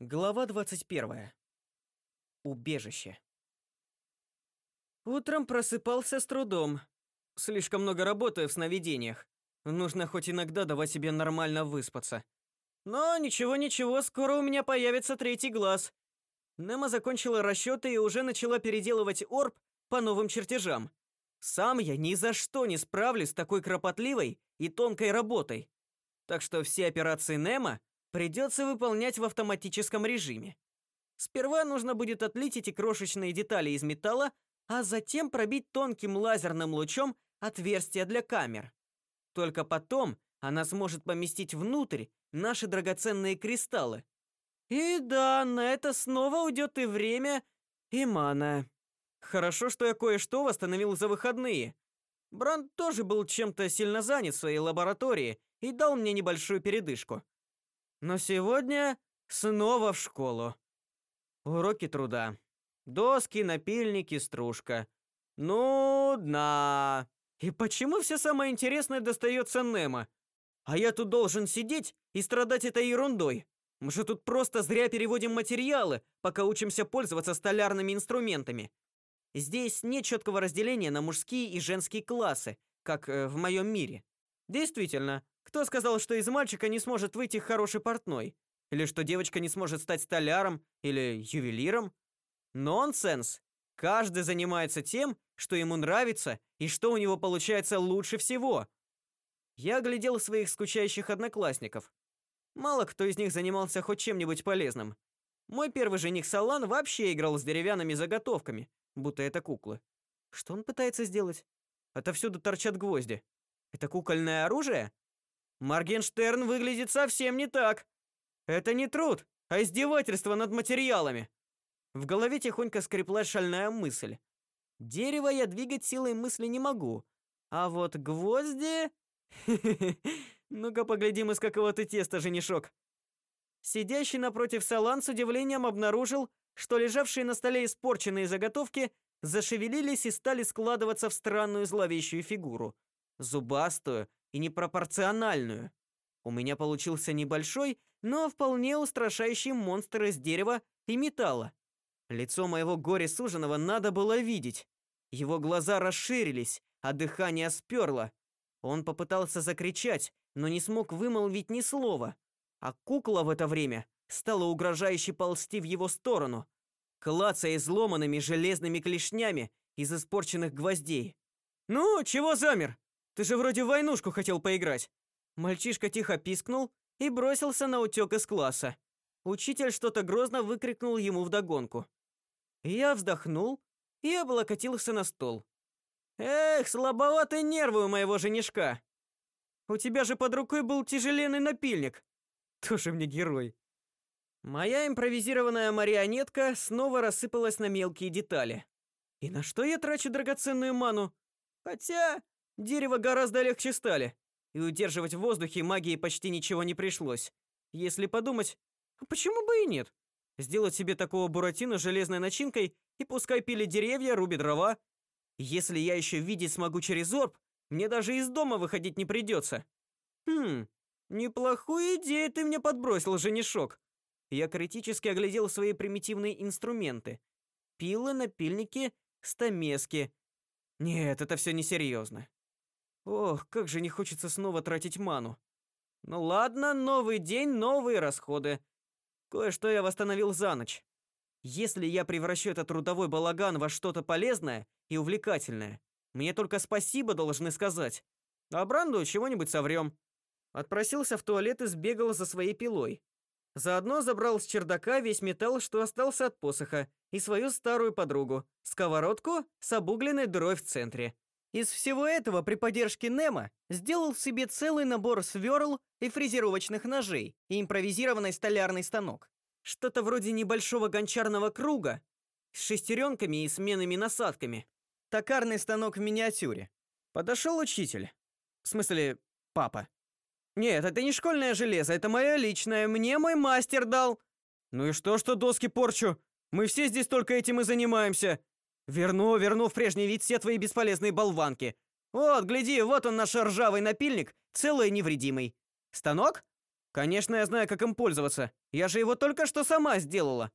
Глава 21. Убежище. Утром просыпался с трудом. Слишком много работаю в сновидениях. Нужно хоть иногда давать себе нормально выспаться. Но ничего-ничего, скоро у меня появится третий глаз. Нема закончила расчеты и уже начала переделывать орб по новым чертежам. Сам я ни за что не справлюсь с такой кропотливой и тонкой работой. Так что все операции Нема придется выполнять в автоматическом режиме. Сперва нужно будет отлить эти крошечные детали из металла, а затем пробить тонким лазерным лучом отверстия для камер. Только потом она сможет поместить внутрь наши драгоценные кристаллы. И да, на это снова уйдет и время, и мана. Хорошо, что я кое-что восстановил за выходные. Бранд тоже был чем-то сильно занят в своей лаборатории и дал мне небольшую передышку. Но сегодня снова в школу. Уроки труда. Доски, напильники, стружка. Нудно. И почему все самое интересное достается Немо? А я тут должен сидеть и страдать этой ерундой. Мы же тут просто зря переводим материалы, пока учимся пользоваться столярными инструментами. Здесь нет четкого разделения на мужские и женские классы, как э, в моем мире. Действительно, кто сказал, что из мальчика не сможет выйти хороший портной? Или что девочка не сможет стать столяром или ювелиром? Нонсенс. Каждый занимается тем, что ему нравится и что у него получается лучше всего. Я глядел своих скучающих одноклассников. Мало кто из них занимался хоть чем-нибудь полезным. Мой первый жених Салан вообще играл с деревянными заготовками, будто это куклы. Что он пытается сделать? Отовсюду торчат гвозди. Это кукольное оружие? Маргенштерн выглядит совсем не так. Это не труд, а издевательство над материалами. В голове тихонько скреплась шальная мысль. Дерево я двигать силой мысли не могу, а вот гвозди Ну-ка поглядим, из какого ты теста, женишок. Сидящий напротив Салан с удивлением обнаружил, что лежавшие на столе испорченные заготовки зашевелились и стали складываться в странную зловещую фигуру, зубастую и непропорциональную. У меня получился небольшой, но вполне устрашающий монстр из дерева и металла. Лицо моего горе-суженого надо было видеть. Его глаза расширились, а дыхание сперло. Он попытался закричать, но не смог вымолвить ни слова. А кукла в это время стала угрожающе ползти в его сторону, клацая изломанными железными клешнями из испорченных гвоздей. «Ну, чего замер? Ты же вроде в войнушку хотел поиграть. Мальчишка тихо пискнул и бросился на утёк из класса. Учитель что-то грозно выкрикнул ему вдогонку. Я вздохнул и облокотился на стол. Эх, слабоватые нервы у моего женишка. У тебя же под рукой был тяжеленный напильник. Тоже мне герой. Моя импровизированная марионетка снова рассыпалась на мелкие детали. И на что я трачу драгоценную ману? Хотя Дерево гораздо легче стали, и удерживать в воздухе магии почти ничего не пришлось. Если подумать, а почему бы и нет? Сделать себе такого буратино железной начинкой и пускай пили деревья, руби дрова. Если я еще видеть смогу через орб, мне даже из дома выходить не придется. Хм, неплохую идею ты мне подбросил, женишок. Я критически оглядел свои примитивные инструменты. Пилы, напильники, стамески. Нет, это все несерьезно. Ох, как же не хочется снова тратить ману. Ну ладно, новый день, новые расходы. Кое-что я восстановил за ночь. Если я превращу этот трудовой балаган во что-то полезное и увлекательное, мне только спасибо должны сказать. А Бранду чего-нибудь соврем. Отпросился в туалет и сбегал за своей пилой. Заодно забрал с чердака весь металл, что остался от посоха, и свою старую подругу сковородку с обугленной дырой в центре. Из всего этого при поддержке Немо сделал себе целый набор сверл и фрезеровочных ножей и импровизированный столярный станок. Что-то вроде небольшого гончарного круга с шестеренками и сменными насадками. Токарный станок в миниатюре. Подошел учитель. В смысле, папа. Нет, это не школьное железо, это мое личное, мне мой мастер дал. Ну и что, что доски порчу? Мы все здесь только этим и занимаемся. Верну, верну в прежний вид все твои бесполезные болванки. Вот, гляди, вот он наш ржавый напильник, целый и невредимый. Станок? Конечно, я знаю, как им пользоваться. Я же его только что сама сделала.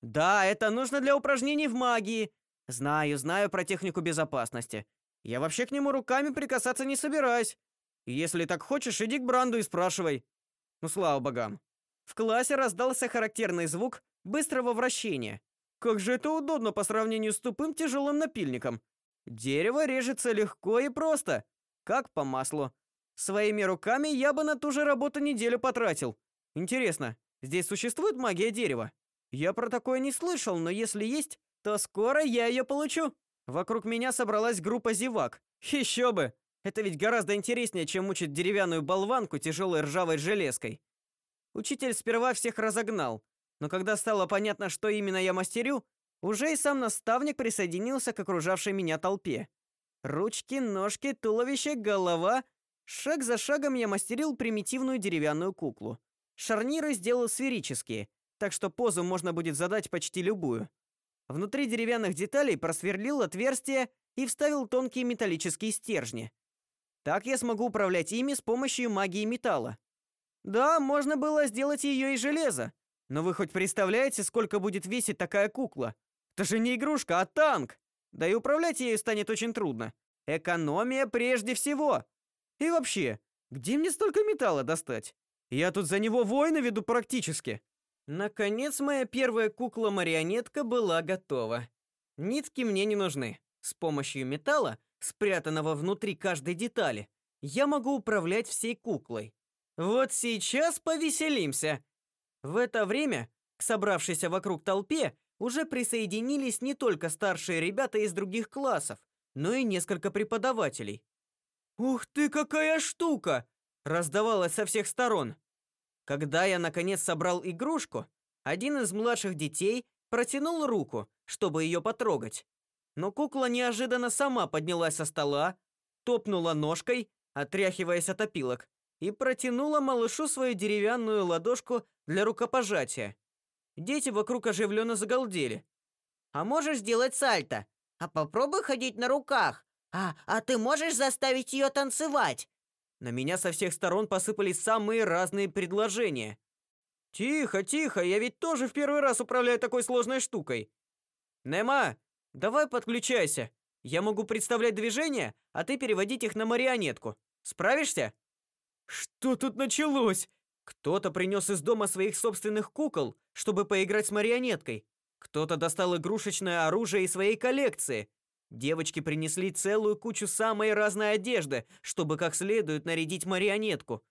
Да, это нужно для упражнений в магии. Знаю, знаю про технику безопасности. Я вообще к нему руками прикасаться не собираюсь. Если так хочешь, иди к Бранду и спрашивай. Ну, слава богам. В классе раздался характерный звук быстрого вращения. Как же это удобно по сравнению с тупым тяжелым напильником. Дерево режется легко и просто, как по маслу. Своими руками я бы на ту же работу неделю потратил. Интересно, здесь существует магия дерева? Я про такое не слышал, но если есть, то скоро я ее получу. Вокруг меня собралась группа зевак. Еще бы. Это ведь гораздо интереснее, чем мучить деревянную болванку тяжелой ржавой железкой. Учитель сперва всех разогнал, но когда стало понятно, что именно я мастерю, уже и сам наставник присоединился к окружавшей меня толпе. Ручки, ножки, туловище, голова. Шаг за шагом я мастерил примитивную деревянную куклу. Шарниры сделал сферические, так что позу можно будет задать почти любую. Внутри деревянных деталей просверлил отверстие и вставил тонкие металлические стержни. Так я смогу управлять ими с помощью магии металла. Да, можно было сделать ее из железа, но вы хоть представляете, сколько будет весить такая кукла? Это же не игрушка, а танк. Да и управлять ею станет очень трудно. Экономия прежде всего. И вообще, где мне столько металла достать? Я тут за него войны веду практически. Наконец моя первая кукла-марионетка была готова. Нитки мне не нужны. С помощью металла, спрятанного внутри каждой детали, я могу управлять всей куклой. Вот сейчас повеселимся. В это время к собравшейся вокруг толпе уже присоединились не только старшие ребята из других классов, но и несколько преподавателей. Ух ты, какая штука, раздавалось со всех сторон. Когда я наконец собрал игрушку, один из младших детей протянул руку, чтобы ее потрогать. Но кукла неожиданно сама поднялась со стола, топнула ножкой, отряхиваясь от опилок, и протянула малышу свою деревянную ладошку для рукопожатия. Дети вокруг оживленно загалдели. А можешь сделать сальто? А попробуй ходить на руках. А, а ты можешь заставить ее танцевать? На меня со всех сторон посыпались самые разные предложения. Тихо, тихо, я ведь тоже в первый раз управляю такой сложной штукой. Нема, давай подключайся. Я могу представлять движения, а ты переводить их на марионетку. Справишься? Что тут началось? Кто-то принес из дома своих собственных кукол, чтобы поиграть с марионеткой. Кто-то достал игрушечное оружие из своей коллекции. Девочки принесли целую кучу самой разной одежды, чтобы как следует нарядить марионетку.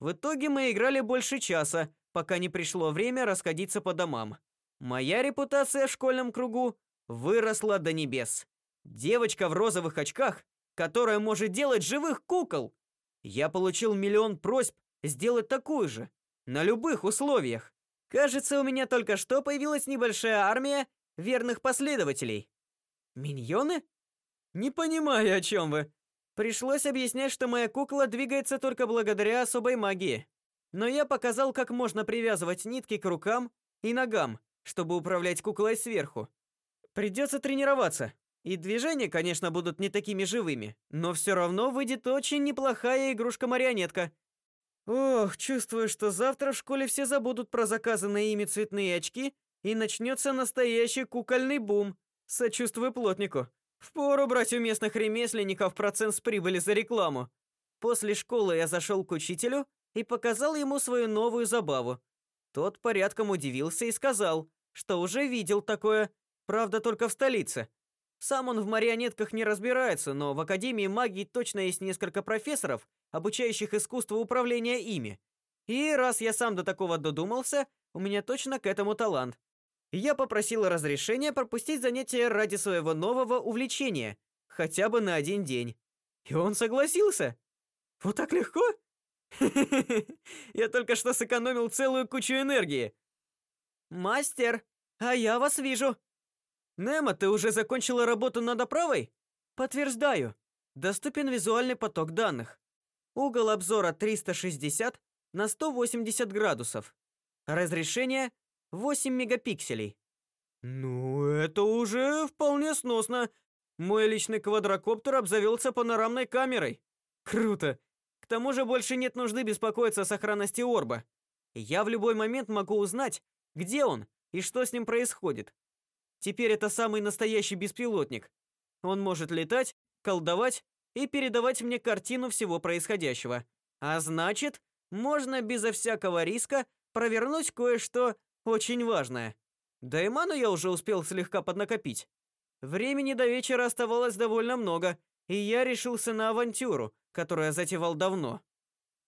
В итоге мы играли больше часа, пока не пришло время расходиться по домам. Моя репутация в школьном кругу выросла до небес. Девочка в розовых очках, которая может делать живых кукол. Я получил миллион просьб сделать такую же на любых условиях. Кажется, у меня только что появилась небольшая армия верных последователей. Миньоны? Не понимаю, о чем вы. Пришлось объяснять, что моя кукла двигается только благодаря особой магии. Но я показал, как можно привязывать нитки к рукам и ногам, чтобы управлять куклой сверху. Придется тренироваться. И движения, конечно, будут не такими живыми, но все равно выйдет очень неплохая игрушка-марионетка. Ох, чувствую, что завтра в школе все забудут про заказанные ими цветные очки, и начнется настоящий кукольный бум. Сочувствую плотнику. Впору брать у местных ремесленников процент с прибыли за рекламу. После школы я зашел к учителю и показал ему свою новую забаву. Тот порядком удивился и сказал, что уже видел такое, правда, только в столице. Сам он в марионетках не разбирается, но в Академии магии точно есть несколько профессоров, обучающих искусству управления ими. И раз я сам до такого додумался, у меня точно к этому талант. Я попросил разрешения пропустить занятия ради своего нового увлечения, хотя бы на один день. И он согласился. Вот так легко? Я только что сэкономил целую кучу энергии. Мастер, а я вас вижу. Немо, ты уже закончила работу над оправой? Подтверждаю. Доступен визуальный поток данных. Угол обзора 360 на 180 градусов. Разрешение 8 мегапикселей. Ну, это уже вполне сносно. Мой личный квадрокоптер обзавелся панорамной камерой. Круто. К тому же больше нет нужды беспокоиться о сохранности орба. Я в любой момент могу узнать, где он и что с ним происходит. Теперь это самый настоящий беспилотник. Он может летать, колдовать и передавать мне картину всего происходящего. А значит, можно безо всякого риска провернуть кое-что очень важное. Да и ману я уже успел слегка поднакопить. Времени до вечера оставалось довольно много, и я решился на авантюру, которую я затевал давно.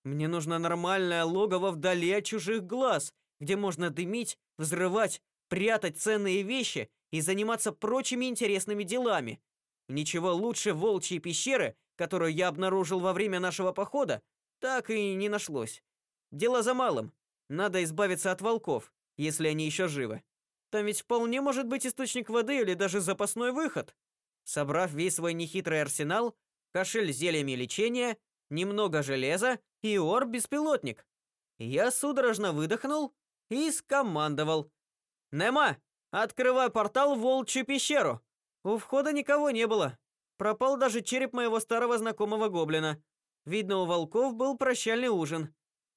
Мне нужно нормальное логово вдали от чужих глаз, где можно дымить, взрывать, прятать ценные вещи и заниматься прочими интересными делами. Ничего лучше волчьей пещеры, которую я обнаружил во время нашего похода, так и не нашлось. Дело за малым. Надо избавиться от волков, если они еще живы. Там ведь вполне может быть источник воды или даже запасной выход. Собрав весь свой нехитрый арсенал, кошель с зельями лечения, немного железа и ор-беспилотник, я судорожно выдохнул и скомандовал. «Нема, открывай портал в Волчью пещеру!» У входа никого не было. Пропал даже череп моего старого знакомого гоблина. Видно, у волков был прощальный ужин.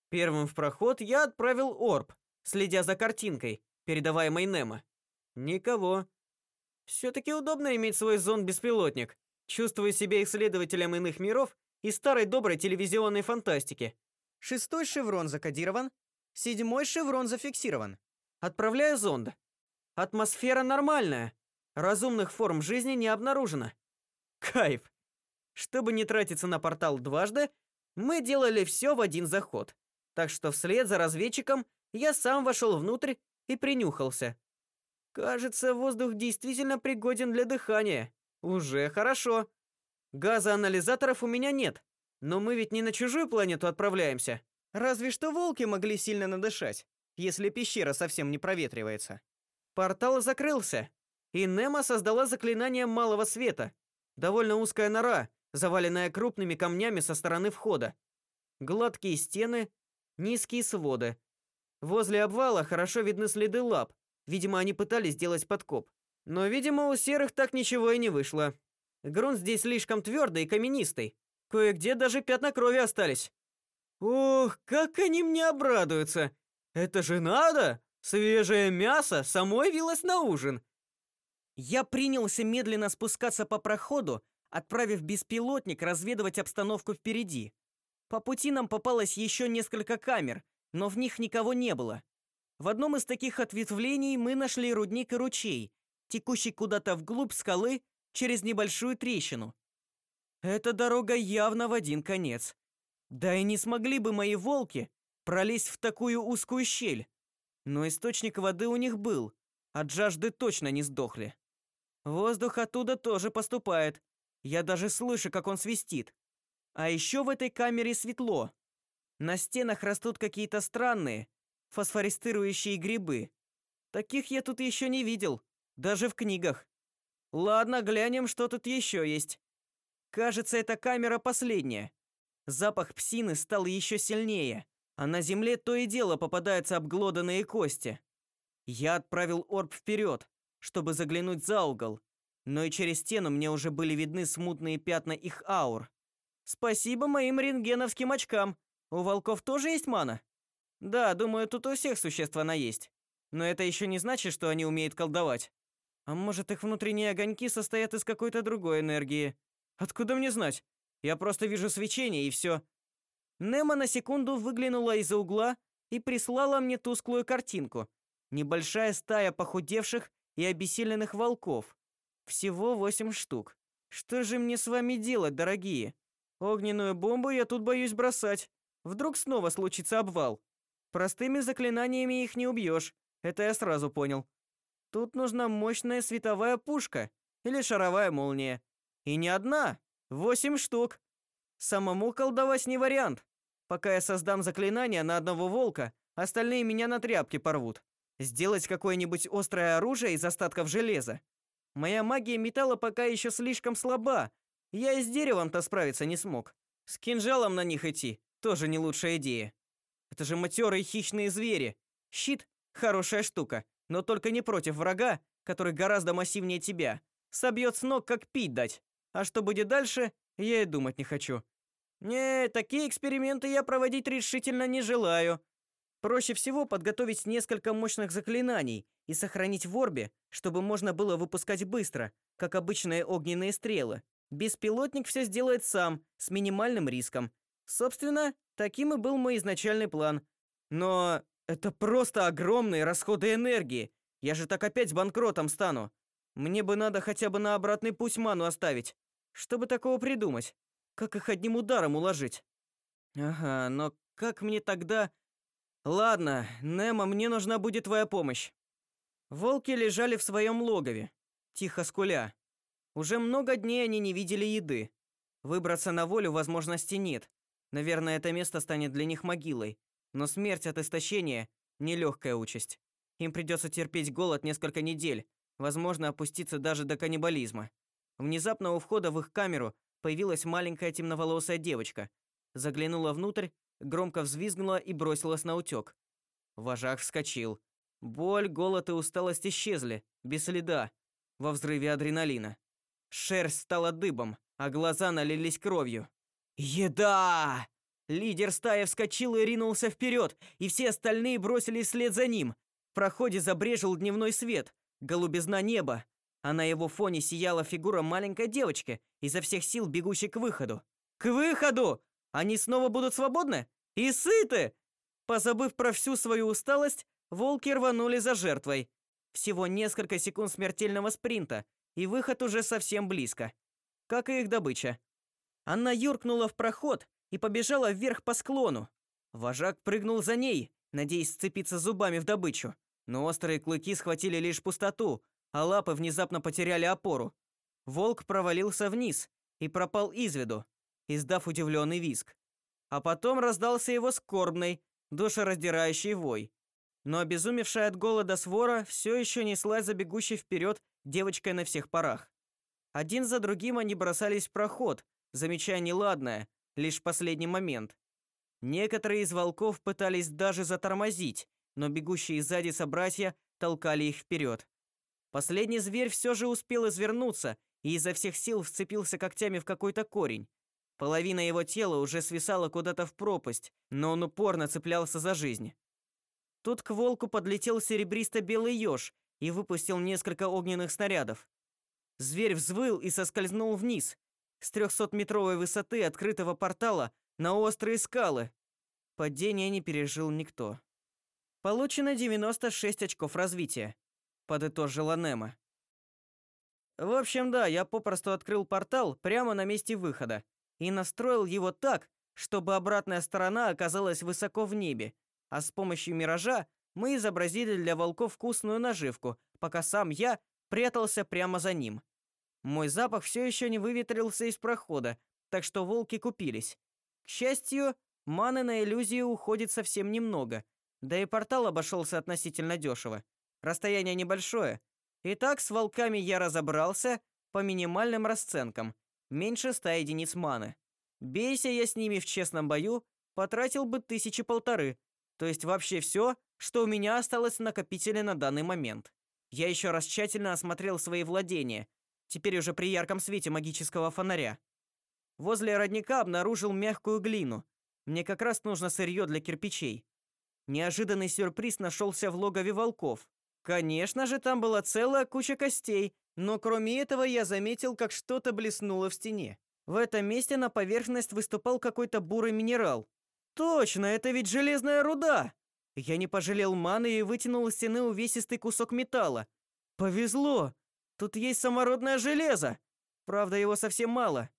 Первым в проход я отправил орб, следя за картинкой, передаваемой Немо. Никого. все таки удобно иметь свой зон-беспилотник. Чувствую себя исследователем иных миров и старой доброй телевизионной фантастики. Шестой шеврон закодирован, седьмой шеврон зафиксирован. Отправляю зонд. Атмосфера нормальная. Разумных форм жизни не обнаружено. Кайф. Чтобы не тратиться на портал дважды, мы делали все в один заход. Так что вслед за разведчиком я сам вошел внутрь и принюхался. Кажется, воздух действительно пригоден для дыхания. Уже хорошо. Газоанализаторов у меня нет, но мы ведь не на чужую планету отправляемся. Разве что волки могли сильно надышать, если пещера совсем не проветривается. Портал закрылся, и Немо создала заклинание малого света. Довольно узкая нора, заваленная крупными камнями со стороны входа. Гладкие стены, низкие своды. Возле обвала хорошо видны следы лап. Видимо, они пытались сделать подкоп. Но, видимо, у серых так ничего и не вышло. Грунт здесь слишком твердый и каменистый. Кое-где даже пятна крови остались. Ох, как они мне обрадуются. Это же надо! Свежее мясо самой вилось на ужин. Я принялся медленно спускаться по проходу, отправив беспилотник разведывать обстановку впереди. По пути нам попалось еще несколько камер, но в них никого не было. В одном из таких ответвлений мы нашли рудник и ручей, текущий куда-то вглубь скалы через небольшую трещину. Эта дорога явно в один конец. Да и не смогли бы мои волки пролезть в такую узкую щель. Но источник воды у них был, от жажды точно не сдохли. Воздух оттуда тоже поступает. Я даже слышу, как он свистит. А еще в этой камере светло. На стенах растут какие-то странные фосфористирующие грибы. Таких я тут еще не видел, даже в книгах. Ладно, глянем, что тут еще есть. Кажется, эта камера последняя. Запах псины стал еще сильнее, а на земле то и дело попадаются обглоданные кости. Я отправил орб вперед, чтобы заглянуть за угол, но и через стену мне уже были видны смутные пятна их аур. Спасибо моим рентгеновским очкам. У волков тоже есть мана? Да, думаю, тут у всех существ она есть. Но это еще не значит, что они умеют колдовать. А может, их внутренние огоньки состоят из какой-то другой энергии? Откуда мне знать? Я просто вижу свечение и все. Немо на секунду выглянула из-за угла и прислала мне тусклую картинку. Небольшая стая похудевших и обессиленных волков. Всего восемь штук. Что же мне с вами делать, дорогие? Огненную бомбу я тут боюсь бросать. Вдруг снова случится обвал. Простыми заклинаниями их не убьешь. Это я сразу понял. Тут нужна мощная световая пушка или шаровая молния. И не одна, восемь штук. Самому колдовать не вариант. Пока я создам заклинание на одного волка, остальные меня на тряпки порвут. Сделать какое-нибудь острое оружие из остатков железа. Моя магия металла пока еще слишком слаба. Я и с деревом-то справиться не смог. С кинжалом на них идти тоже не лучшая идея. Это же матерые хищные звери. Щит хорошая штука, но только не против врага, который гораздо массивнее тебя. Собьет с ног как пить дать. А что будет дальше, я и думать не хочу. Не, такие эксперименты я проводить решительно не желаю. Проще всего подготовить несколько мощных заклинаний и сохранить в орбе, чтобы можно было выпускать быстро, как обычные огненные стрелы. Беспилотник все сделает сам, с минимальным риском. Собственно, таким и был мой изначальный план. Но это просто огромные расходы энергии. Я же так опять банкротом стану. Мне бы надо хотя бы на обратный путь ману оставить. Чтобы такого придумать? Как их одним ударом уложить? Ага, но как мне тогда Ладно, Немо, мне нужна будет твоя помощь. Волки лежали в своем логове, тихо скуля. Уже много дней они не видели еды. Выбраться на волю возможности нет. Наверное, это место станет для них могилой. Но смерть от истощения нелегкая участь. Им придется терпеть голод несколько недель, возможно, опуститься даже до каннибализма. Внезапно у входа в их камеру появилась маленькая темноволосая девочка. Заглянула внутрь громко взвизгнула и бросилась на утёк. Вожак вскочил. Боль, голод и усталость исчезли, без следа, во взрыве адреналина. Шерсть стала дыбом, а глаза налились кровью. «Еда!» Лидер стаи вскочил и ринулся вперед, и все остальные бросились вслед за ним. В проходе забрежил дневной свет, голубизна неба, а на его фоне сияла фигура маленькой девочки, изо всех сил бегущей к выходу. «К выходу!» Они снова будут свободны и сыты. Позабыв про всю свою усталость, волки рванули за жертвой. Всего несколько секунд смертельного спринта, и выход уже совсем близко. Как и их добыча. Она юркнула в проход и побежала вверх по склону. Вожак прыгнул за ней, надеясь сцепиться зубами в добычу, но острые клыки схватили лишь пустоту, а лапы внезапно потеряли опору. Волк провалился вниз и пропал из виду, издав удивленный визг. А потом раздался его скорбный, душераздирающий вой. Но обезумевшая от голода свора все еще неслась за бегущей вперед девочкой на всех парах. Один за другим они бросались в проход, замечая неладное, лишь в последний момент. Некоторые из волков пытались даже затормозить, но бегущие сзади собратья толкали их вперед. Последний зверь все же успел извернуться и изо всех сил вцепился когтями в какой-то корень. Половина его тела уже свисала куда-то в пропасть, но он упорно цеплялся за жизнь. Тут к волку подлетел серебристо-белый еж и выпустил несколько огненных снарядов. Зверь взвыл и соскользнул вниз с трехсотметровой высоты открытого портала на острые скалы. Падение не пережил никто. Получено 96 очков развития, подытожила Нема. В общем, да, я попросту открыл портал прямо на месте выхода и настроил его так, чтобы обратная сторона оказалась высоко в небе, а с помощью миража мы изобразили для волков вкусную наживку, пока сам я прятался прямо за ним. Мой запах все еще не выветрился из прохода, так что волки купились. К счастью, маны на иллюзию уходит совсем немного, да и портал обошелся относительно дешево. Расстояние небольшое. Итак, с волками я разобрался по минимальным расценкам, меньше ста единиц маны. Бейся я с ними в честном бою, потратил бы тысячи полторы, то есть вообще все, что у меня осталось в накопителе на данный момент. Я еще раз тщательно осмотрел свои владения, теперь уже при ярком свете магического фонаря. Возле родника обнаружил мягкую глину. Мне как раз нужно сырье для кирпичей. Неожиданный сюрприз нашелся в логове волков. Конечно же, там была целая куча костей, но кроме этого я заметил, как что-то блеснуло в стене. В этом месте на поверхность выступал какой-то бурый минерал. Точно, это ведь железная руда. Я не пожалел маны и вытянул из стены увесистый кусок металла. Повезло. Тут есть самородное железо. Правда, его совсем мало.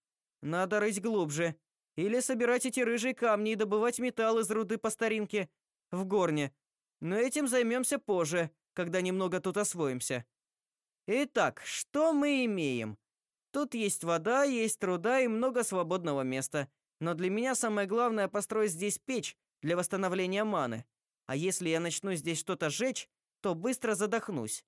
Надо рыть глубже или собирать эти рыжие камни и добывать металл из руды по старинке в горне. Но этим займемся позже, когда немного тут освоимся. Итак, что мы имеем? Тут есть вода, есть труда и много свободного места. Но для меня самое главное построить здесь печь для восстановления маны. А если я начну здесь что-то жечь, то быстро задохнусь.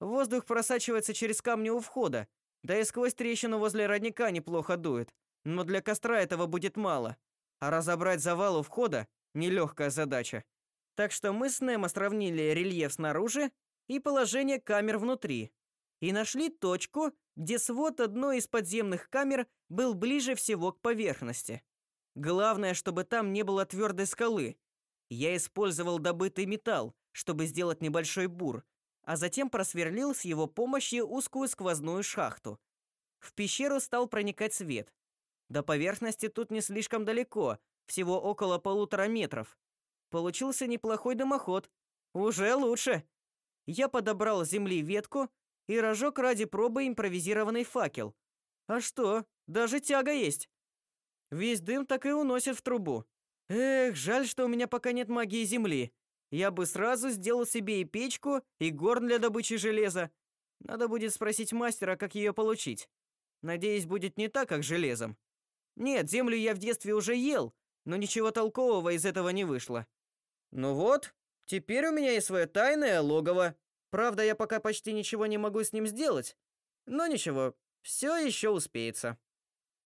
Воздух просачивается через камни у входа, да и сквозь трещину возле родника неплохо дует. Но для костра этого будет мало. А разобрать завал у входа нелегкая задача. Так что мы с Немо сравнили рельеф снаружи и положение камер внутри и нашли точку, где свод одной из подземных камер был ближе всего к поверхности. Главное, чтобы там не было твердой скалы. Я использовал добытый металл, чтобы сделать небольшой бур, а затем просверлил с его помощью узкую сквозную шахту. В пещеру стал проникать свет. До поверхности тут не слишком далеко, всего около полутора метров. Получился неплохой дымоход. Уже лучше. Я подобрал с земли ветку и разжег ради пробы импровизированный факел. А что, даже тяга есть. Весь дым так и уносит в трубу. Эх, жаль, что у меня пока нет магии земли. Я бы сразу сделал себе и печку, и горн для добычи железа. Надо будет спросить мастера, как ее получить. Надеюсь, будет не так, как железом. Нет, землю я в детстве уже ел, но ничего толкового из этого не вышло. Ну вот, теперь у меня есть свое тайное логово. Правда, я пока почти ничего не могу с ним сделать. Но ничего, все еще успеется.